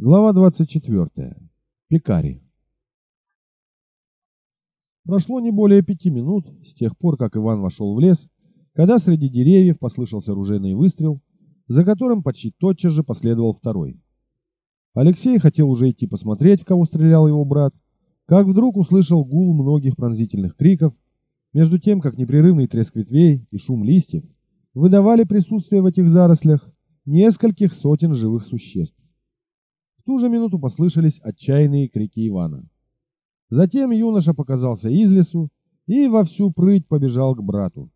Глава 24. Пекари. Прошло не более пяти минут с тех пор, как Иван вошел в лес, когда среди деревьев послышался оружейный выстрел, за которым почти тотчас же последовал второй. Алексей хотел уже идти посмотреть, в кого стрелял его брат, как вдруг услышал гул многих пронзительных криков, между тем, как непрерывный треск ветвей и шум листьев выдавали присутствие в этих зарослях нескольких сотен живых существ ту же минуту послышались отчаянные крики Ивана. Затем юноша показался из лесу и во всю прыть побежал к брату.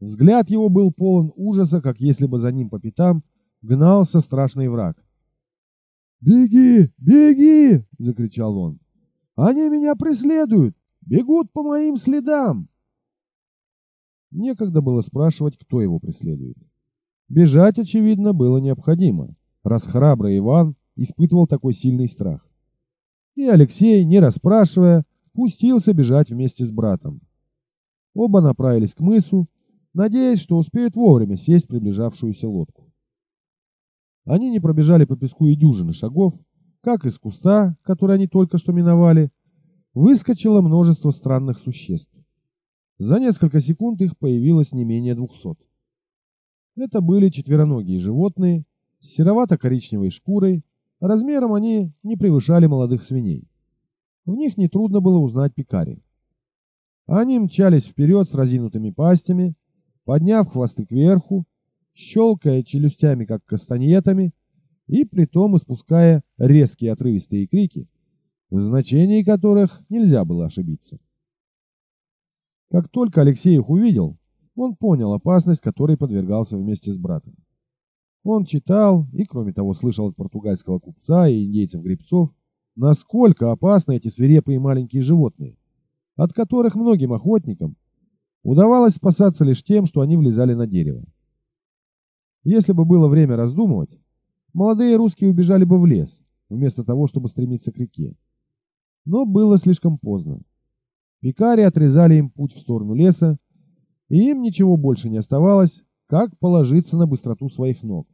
Взгляд его был полон ужаса, как если бы за ним по пятам гнался страшный враг. «Беги! Беги!» — закричал он. «Они меня преследуют! Бегут по моим следам!» Некогда было спрашивать, кто его преследует. Бежать, очевидно, было необходимо, раз храбрый Иван испытывал такой сильный страх. И Алексей, не расспрашивая, пустился бежать вместе с братом. Оба направились к мысу, надеясь, что успеют вовремя сесть в приближавшуюся лодку. Они не пробежали по песку и дюжины шагов, как из куста, который они только что миновали, выскочило множество странных существ. За несколько секунд их появилось не менее двухсот. Это были четвероногие животные с серовато-коричневой шкурой, Размером они не превышали молодых свиней. В них нетрудно было узнать пикари. Они мчались вперед с разинутыми пастями, подняв хвосты кверху, щелкая челюстями, как кастаньетами, и притом испуская резкие отрывистые крики, в значении которых нельзя было ошибиться. Как только Алексей их увидел, он понял опасность, которой подвергался вместе с братом. Он читал и, кроме того, слышал от португальского купца и индейцев-гребцов, насколько опасны эти свирепые маленькие животные, от которых многим охотникам удавалось спасаться лишь тем, что они влезали на дерево. Если бы было время раздумывать, молодые русские убежали бы в лес, вместо того, чтобы стремиться к реке. Но было слишком поздно. Пикари отрезали им путь в сторону леса, и им ничего больше не оставалось, как положиться на быстроту своих ног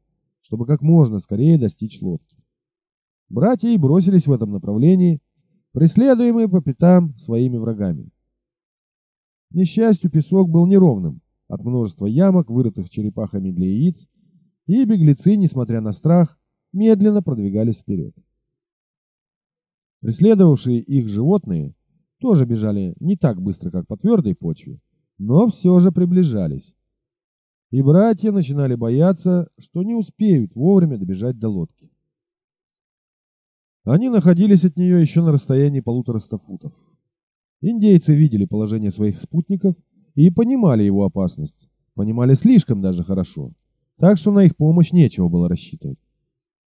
чтобы как можно скорее достичь лодки. Братья и бросились в этом направлении, преследуемые по пятам своими врагами. К несчастью, песок был неровным от множества ямок, вырытых черепахами для яиц, и беглецы, несмотря на страх, медленно продвигались вперед. Преследовавшие их животные тоже бежали не так быстро, как по твердой почве, но все же приближались и братья начинали бояться, что не успеют вовремя добежать до лодки. Они находились от нее еще на расстоянии полутораста футов. Индейцы видели положение своих спутников и понимали его опасность, понимали слишком даже хорошо, так что на их помощь нечего было рассчитывать.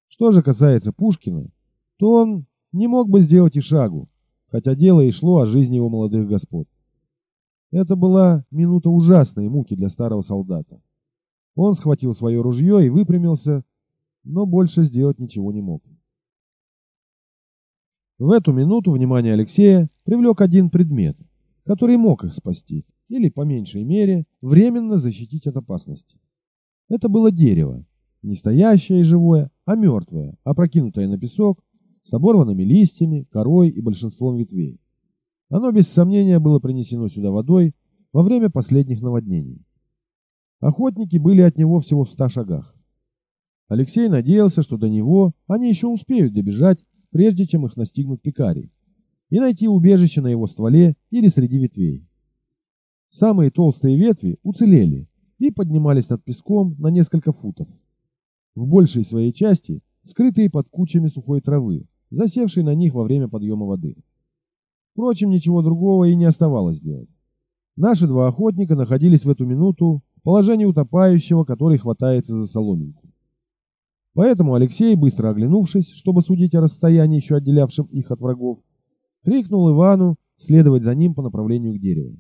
Что же касается Пушкина, то он не мог бы сделать и шагу, хотя дело и шло о жизни его молодых господ. Это была минута ужасной муки для старого солдата. Он схватил свое ружье и выпрямился, но больше сделать ничего не мог. В эту минуту внимание Алексея привлек один предмет, который мог их спасти, или, по меньшей мере, временно защитить от опасности. Это было дерево, не стоящее и живое, а мертвое, опрокинутое на песок, с оборванными листьями, корой и большинством ветвей. Оно без сомнения было принесено сюда водой во время последних наводнений. Охотники были от него всего в ста шагах. Алексей надеялся, что до него они еще успеют добежать, прежде чем их настигнут пикари, и найти убежище на его стволе или среди ветвей. Самые толстые ветви уцелели и поднимались над песком на несколько футов. В большей своей части скрытые под кучами сухой травы, засевшей на них во время подъема воды. Впрочем, ничего другого и не оставалось делать. Наши два охотника находились в эту минуту положение утопающего, который хватается за соломинку. Поэтому Алексей, быстро оглянувшись, чтобы судить о расстоянии, еще отделявшем их от врагов, крикнул Ивану следовать за ним по направлению к дереву.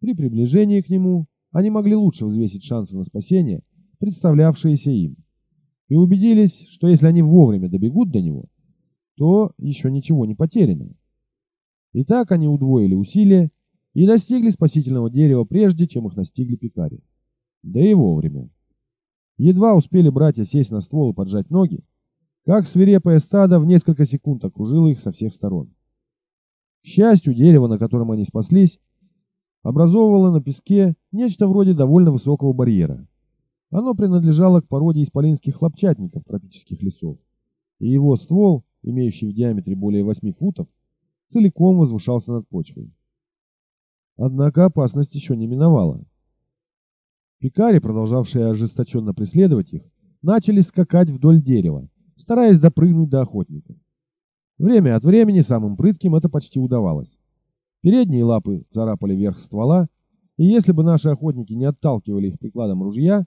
При приближении к нему они могли лучше взвесить шансы на спасение, представлявшиеся им, и убедились, что если они вовремя добегут до него, то еще ничего не потеряно. Итак, они удвоили усилия и достигли спасительного дерева прежде, чем их настигли пикари. Да и вовремя. Едва успели братья сесть на ствол и поджать ноги, как свирепое стадо в несколько секунд окружило их со всех сторон. К счастью, дерево, на котором они спаслись, образовывало на песке нечто вроде довольно высокого барьера. Оно принадлежало к породе исполинских хлопчатников тропических лесов, и его ствол, имеющий в диаметре более 8 футов, целиком возвышался над почвой. Однако опасность еще не миновала. Пикари, продолжавшие ожесточенно преследовать их, начали скакать вдоль дерева, стараясь допрыгнуть до охотников. Время от времени самым прытким это почти удавалось. Передние лапы царапали верх ствола, и если бы наши охотники не отталкивали их прикладом ружья,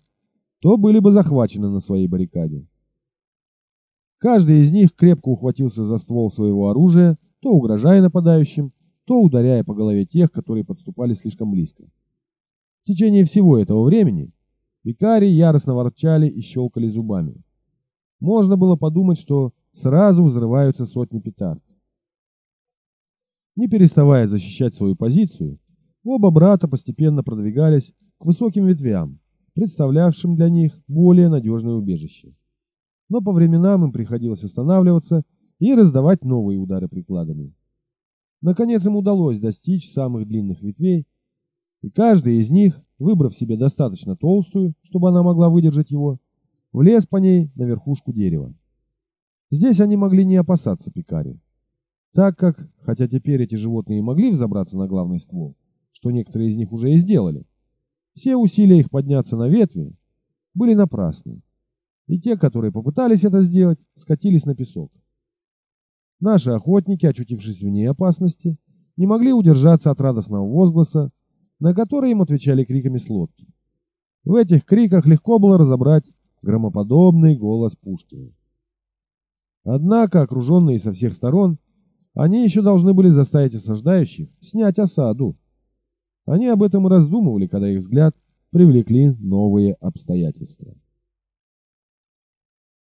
то были бы захвачены на своей баррикаде. Каждый из них крепко ухватился за ствол своего оружия, то угрожая нападающим, то ударяя по голове тех, которые подступали слишком близко. В течение всего этого времени пикари яростно ворчали и щелкали зубами. Можно было подумать, что сразу взрываются сотни петард. Не переставая защищать свою позицию, оба брата постепенно продвигались к высоким ветвям, представлявшим для них более надежное убежище. Но по временам им приходилось останавливаться и раздавать новые удары прикладами. Наконец им удалось достичь самых длинных ветвей, и каждый из них, выбрав себе достаточно толстую, чтобы она могла выдержать его, влез по ней на верхушку дерева. Здесь они могли не опасаться пикари, так как, хотя теперь эти животные могли взобраться на главный ствол, что некоторые из них уже и сделали, все усилия их подняться на ветви были напрасны, и те, которые попытались это сделать, скатились на песок. Наши охотники, очутившись вне опасности, не могли удержаться от радостного возгласа, на который им отвечали криками с лодки. В этих криках легко было разобрать громоподобный голос Пушкина. Однако, окруженные со всех сторон, они еще должны были заставить осаждающих снять осаду. Они об этом и раздумывали, когда их взгляд привлекли новые обстоятельства.